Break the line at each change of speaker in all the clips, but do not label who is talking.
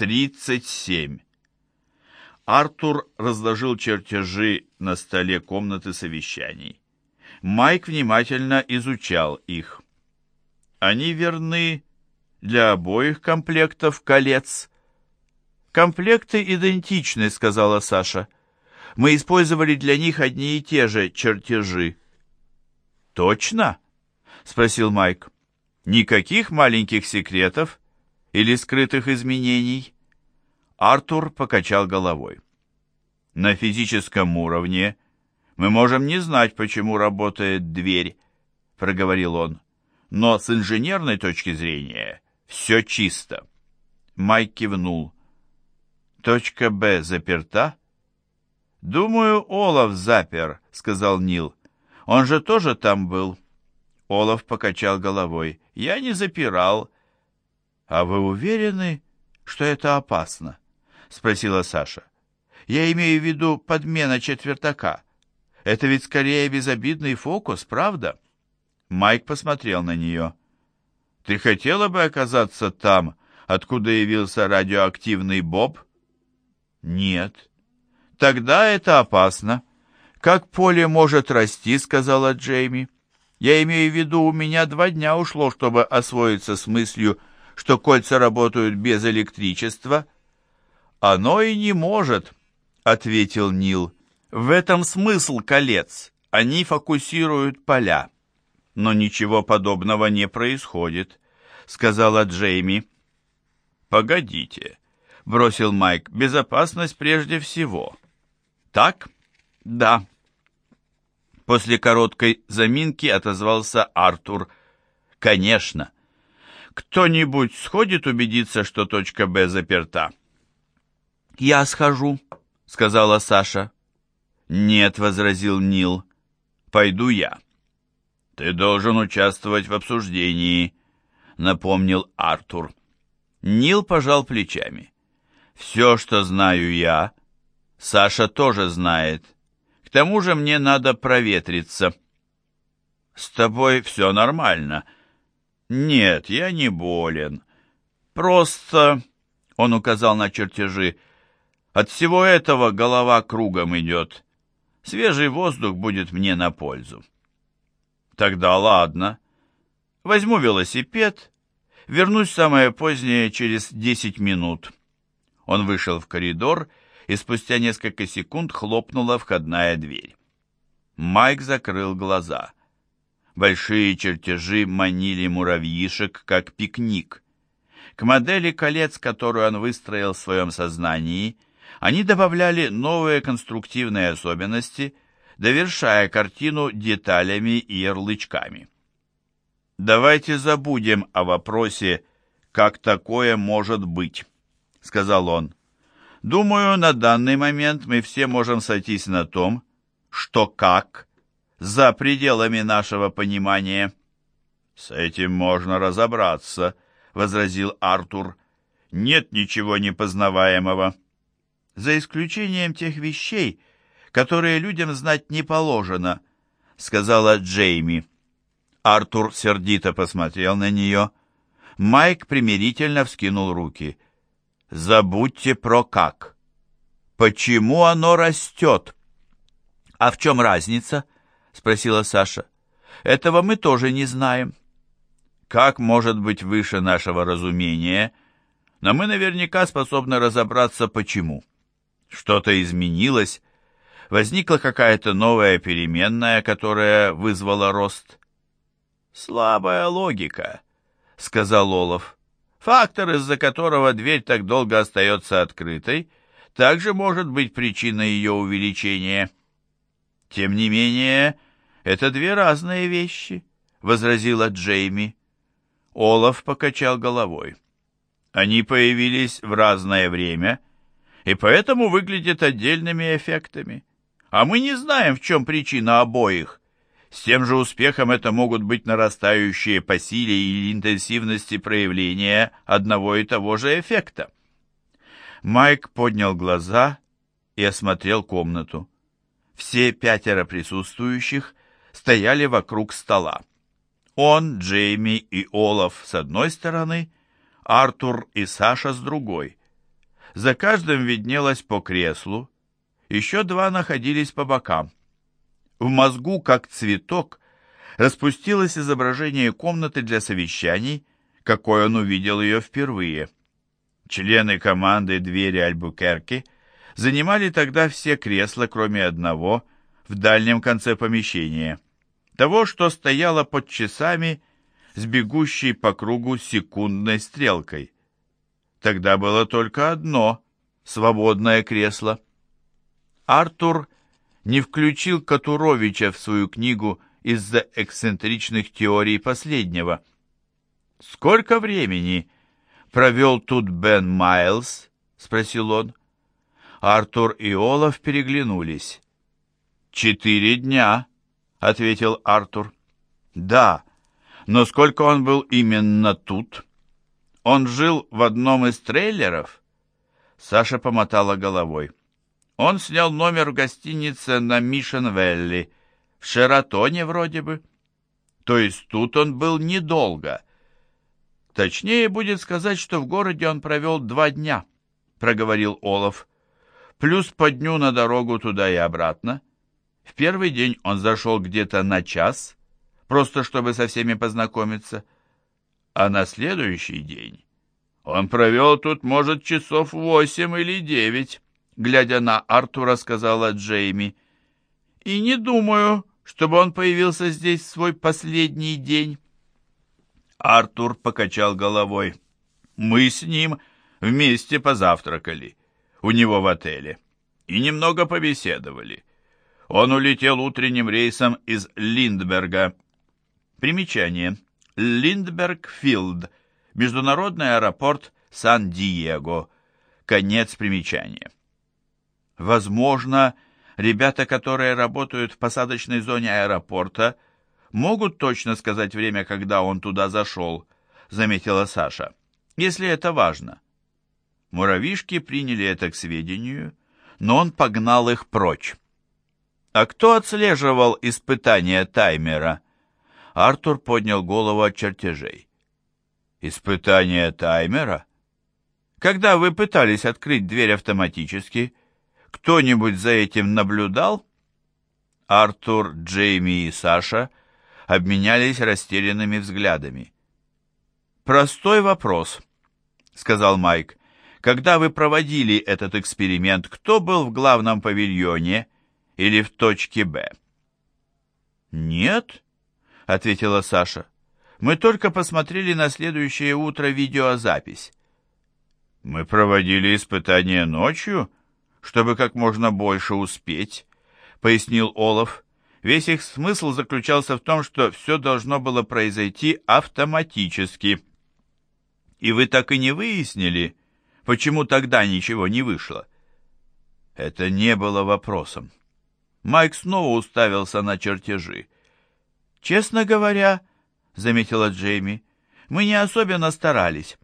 37. Артур разложил чертежи на столе комнаты совещаний. Майк внимательно изучал их. Они верны для обоих комплектов колец. Комплекты идентичны, сказала Саша. Мы использовали для них одни и те же чертежи. Точно? спросил Майк. Никаких маленьких секретов? Или скрытых изменений? Артур покачал головой. На физическом уровне мы можем не знать, почему работает дверь, проговорил он. Но с инженерной точки зрения все чисто. Майк кивнул. Точка Б заперта? Думаю, Олаф запер, сказал Нил. Он же тоже там был. Олаф покачал головой. Я не запирал, «А вы уверены, что это опасно?» — спросила Саша. «Я имею в виду подмена четвертака. Это ведь скорее безобидный фокус, правда?» Майк посмотрел на нее. «Ты хотела бы оказаться там, откуда явился радиоактивный Боб?» «Нет». «Тогда это опасно. Как поле может расти?» — сказала Джейми. «Я имею в виду, у меня два дня ушло, чтобы освоиться с мыслью, что кольца работают без электричества? Оно и не может, ответил Нил. В этом смысл колец. Они фокусируют поля. Но ничего подобного не происходит, сказала Джейми. Погодите, бросил Майк. Безопасность прежде всего. Так? Да. После короткой заминки отозвался Артур. Конечно. Кто-нибудь сходит убедиться, что точка Б заперта? Я схожу, сказала Саша. Нет, возразил Нил. Пойду я. Ты должен участвовать в обсуждении, напомнил Артур. Нил пожал плечами. Все, что знаю я, Саша тоже знает. К тому же мне надо проветриться. С тобой все нормально, — «Нет, я не болен. Просто...» — он указал на чертежи. «От всего этого голова кругом идет. Свежий воздух будет мне на пользу». «Тогда ладно. Возьму велосипед. Вернусь самое позднее, через десять минут». Он вышел в коридор, и спустя несколько секунд хлопнула входная дверь. Майк закрыл глаза — Большие чертежи манили муравьишек, как пикник. К модели колец, которую он выстроил в своем сознании, они добавляли новые конструктивные особенности, довершая картину деталями и ярлычками. «Давайте забудем о вопросе, как такое может быть», — сказал он. «Думаю, на данный момент мы все можем сойтись на том, что как за пределами нашего понимания. С этим можно разобраться, возразил Артур. Нет ничего непознаваемого. За исключением тех вещей, которые людям знать не положено, сказала Джейми. Артур сердито посмотрел на нее. Майк примирительно вскинул руки. «Забудьте про как. Почему оно растет?» «А в чем разница?» — спросила Саша. «Этого мы тоже не знаем». «Как может быть выше нашего разумения?» «Но мы наверняка способны разобраться, почему. Что-то изменилось, возникла какая-то новая переменная, которая вызвала рост». «Слабая логика», — сказал Олов. «Фактор, из-за которого дверь так долго остается открытой, также может быть причиной ее увеличения». «Тем не менее, это две разные вещи», — возразила Джейми. Олаф покачал головой. «Они появились в разное время и поэтому выглядят отдельными эффектами. А мы не знаем, в чем причина обоих. С тем же успехом это могут быть нарастающие по силе или интенсивности проявления одного и того же эффекта». Майк поднял глаза и осмотрел комнату. Все пятеро присутствующих стояли вокруг стола. Он, Джейми и Олаф с одной стороны, Артур и Саша с другой. За каждым виднелось по креслу, еще два находились по бокам. В мозгу, как цветок, распустилось изображение комнаты для совещаний, какой он увидел ее впервые. Члены команды двери Альбукерки занимали тогда все кресла, кроме одного, в дальнем конце помещения, того, что стояло под часами с бегущей по кругу секундной стрелкой. Тогда было только одно свободное кресло. Артур не включил Катуровича в свою книгу из-за эксцентричных теорий последнего. «Сколько времени провел тут Бен Майлз?» — спросил он. Артур и Олаф переглянулись. «Четыре дня», — ответил Артур. «Да, но сколько он был именно тут?» Он жил в одном из трейлеров? Саша помотала головой. Он снял номер в гостинице на Мишен-Велли, в Шератоне вроде бы. То есть тут он был недолго. Точнее будет сказать, что в городе он провел два дня, проговорил Олаф. Плюс по дню на дорогу туда и обратно. В первый день он зашел где-то на час, просто чтобы со всеми познакомиться а на следующий день он провел тут, может, часов восемь или девять, глядя на Артура, сказала Джейми. И не думаю, чтобы он появился здесь в свой последний день. Артур покачал головой. Мы с ним вместе позавтракали у него в отеле и немного побеседовали. Он улетел утренним рейсом из Линдберга. Примечание. Линдбергфилд, международный аэропорт Сан-Диего. Конец примечания. Возможно, ребята, которые работают в посадочной зоне аэропорта, могут точно сказать время, когда он туда зашел, заметила Саша, если это важно. Муравишки приняли это к сведению, но он погнал их прочь. А кто отслеживал испытание таймера? Артур поднял голову от чертежей. «Испытание таймера? Когда вы пытались открыть дверь автоматически, кто-нибудь за этим наблюдал?» Артур, Джейми и Саша обменялись растерянными взглядами. «Простой вопрос», — сказал Майк. «Когда вы проводили этот эксперимент, кто был в главном павильоне или в точке «Б»?» «Нет», ответила Саша. Мы только посмотрели на следующее утро видеозапись. Мы проводили испытания ночью, чтобы как можно больше успеть, пояснил Олаф. Весь их смысл заключался в том, что все должно было произойти автоматически. И вы так и не выяснили, почему тогда ничего не вышло. Это не было вопросом. Майк снова уставился на чертежи. «Честно говоря, — заметила Джейми, — мы не особенно старались».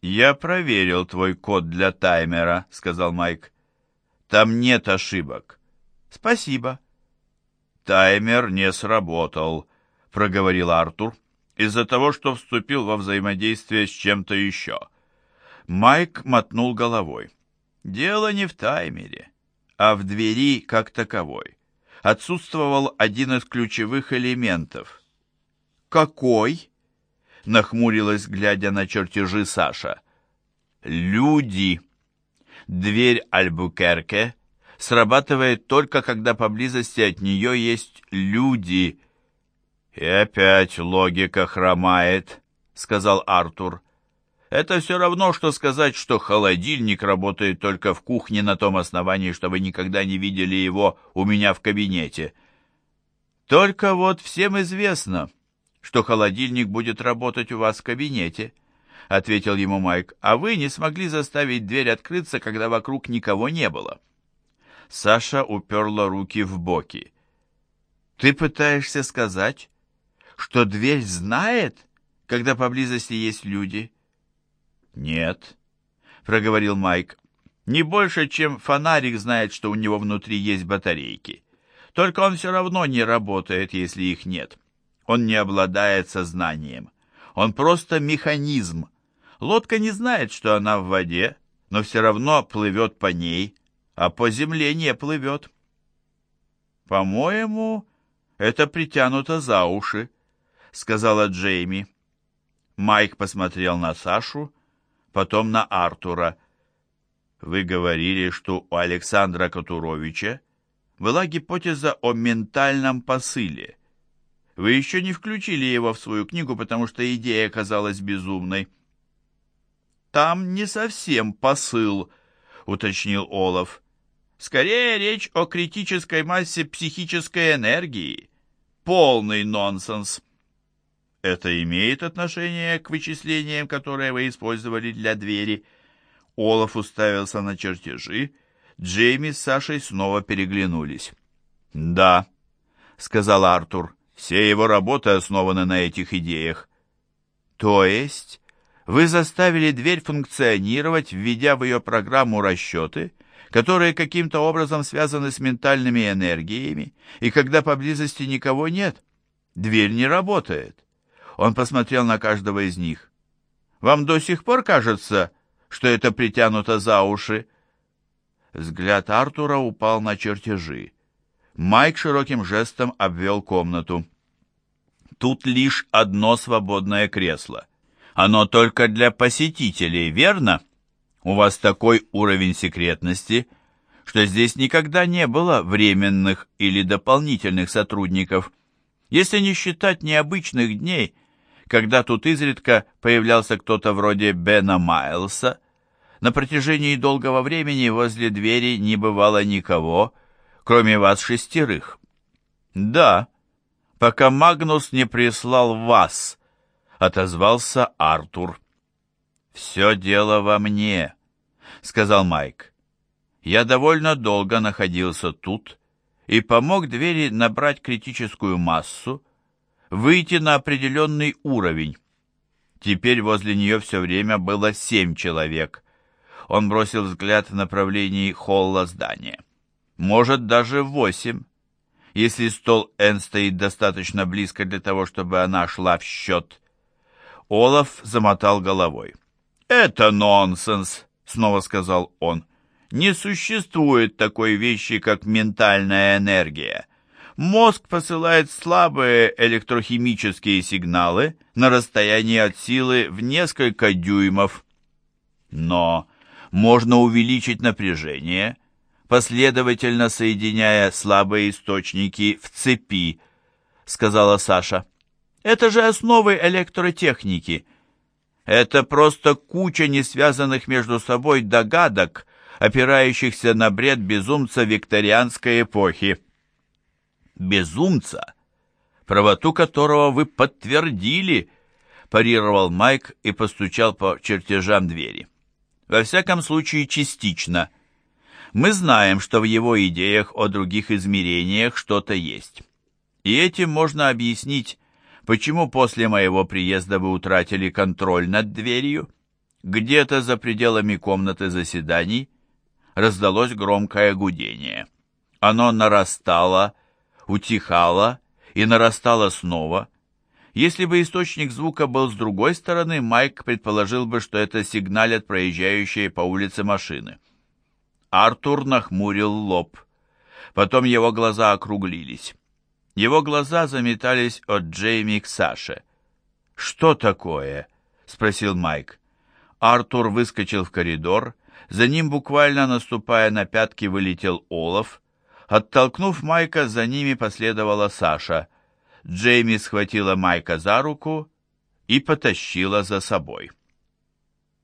«Я проверил твой код для таймера», — сказал Майк. «Там нет ошибок». «Спасибо». «Таймер не сработал», — проговорил Артур, «из-за того, что вступил во взаимодействие с чем-то еще». Майк мотнул головой. «Дело не в таймере, а в двери как таковой отсутствовал один из ключевых элементов. «Какой?» — нахмурилась, глядя на чертежи Саша. «Люди!» Дверь Альбукерке срабатывает только, когда поблизости от нее есть люди. «И опять логика хромает», — сказал Артур. Это все равно, что сказать, что холодильник работает только в кухне на том основании, что вы никогда не видели его у меня в кабинете. Только вот всем известно, что холодильник будет работать у вас в кабинете, — ответил ему Майк, — а вы не смогли заставить дверь открыться, когда вокруг никого не было. Саша уперла руки в боки. «Ты пытаешься сказать, что дверь знает, когда поблизости есть люди?» «Нет», — проговорил Майк, — «не больше, чем фонарик знает, что у него внутри есть батарейки. Только он все равно не работает, если их нет. Он не обладает сознанием. Он просто механизм. Лодка не знает, что она в воде, но все равно плывет по ней, а по земле не плывет. «По-моему, это притянуто за уши», — сказала Джейми. Майк посмотрел на Сашу, потом на Артура. «Вы говорили, что у Александра Катуровича была гипотеза о ментальном посыле. Вы еще не включили его в свою книгу, потому что идея казалась безумной». «Там не совсем посыл», — уточнил Олаф. «Скорее речь о критической массе психической энергии. Полный нонсенс». Это имеет отношение к вычислениям, которые вы использовали для двери? Олаф уставился на чертежи. Джейми с Сашей снова переглянулись. «Да», — сказал Артур, — «все его работы основаны на этих идеях». «То есть вы заставили дверь функционировать, введя в ее программу расчеты, которые каким-то образом связаны с ментальными энергиями, и когда поблизости никого нет, дверь не работает?» Он посмотрел на каждого из них. «Вам до сих пор кажется, что это притянуто за уши?» Взгляд Артура упал на чертежи. Майк широким жестом обвел комнату. «Тут лишь одно свободное кресло. Оно только для посетителей, верно? У вас такой уровень секретности, что здесь никогда не было временных или дополнительных сотрудников. Если не считать необычных дней, когда тут изредка появлялся кто-то вроде Бена Майлса. На протяжении долгого времени возле двери не бывало никого, кроме вас шестерых. «Да, пока Магнус не прислал вас», — отозвался Артур. «Все дело во мне», — сказал Майк. «Я довольно долго находился тут и помог двери набрать критическую массу, выйти на определенный уровень. Теперь возле нее все время было семь человек. Он бросил взгляд в направлении холла здания. Может, даже восемь, если стол Н стоит достаточно близко для того, чтобы она шла в счет. Олаф замотал головой. «Это нонсенс», — снова сказал он. «Не существует такой вещи, как ментальная энергия. Мозг посылает слабые электрохимические сигналы на расстоянии от силы в несколько дюймов. Но можно увеличить напряжение, последовательно соединяя слабые источники в цепи, сказала Саша. Это же основы электротехники. Это просто куча несвязанных между собой догадок, опирающихся на бред безумца викторианской эпохи безумца, правоту которого вы подтвердили, парировал Майк и постучал по чертежам двери. Во всяком случае, частично. Мы знаем, что в его идеях о других измерениях что-то есть. И этим можно объяснить, почему после моего приезда вы утратили контроль над дверью. Где-то за пределами комнаты заседаний раздалось громкое гудение. Оно нарастало, утихала и нарастала снова. Если бы источник звука был с другой стороны, Майк предположил бы, что это сигналят проезжающие по улице машины. Артур нахмурил лоб. Потом его глаза округлились. Его глаза заметались от Джейми к Саше. «Что такое?» — спросил Майк. Артур выскочил в коридор. За ним, буквально наступая на пятки, вылетел Олаф. Оттолкнув Майка, за ними последовала Саша. Джейми схватила Майка за руку и потащила за собой.